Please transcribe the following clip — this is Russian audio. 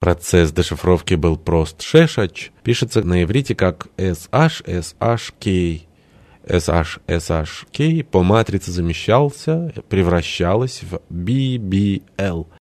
Процесс дешифровки был прост. Шешач пишется на иврите как SHSHK. SHSHK по матрице замещался, превращалось в BBL.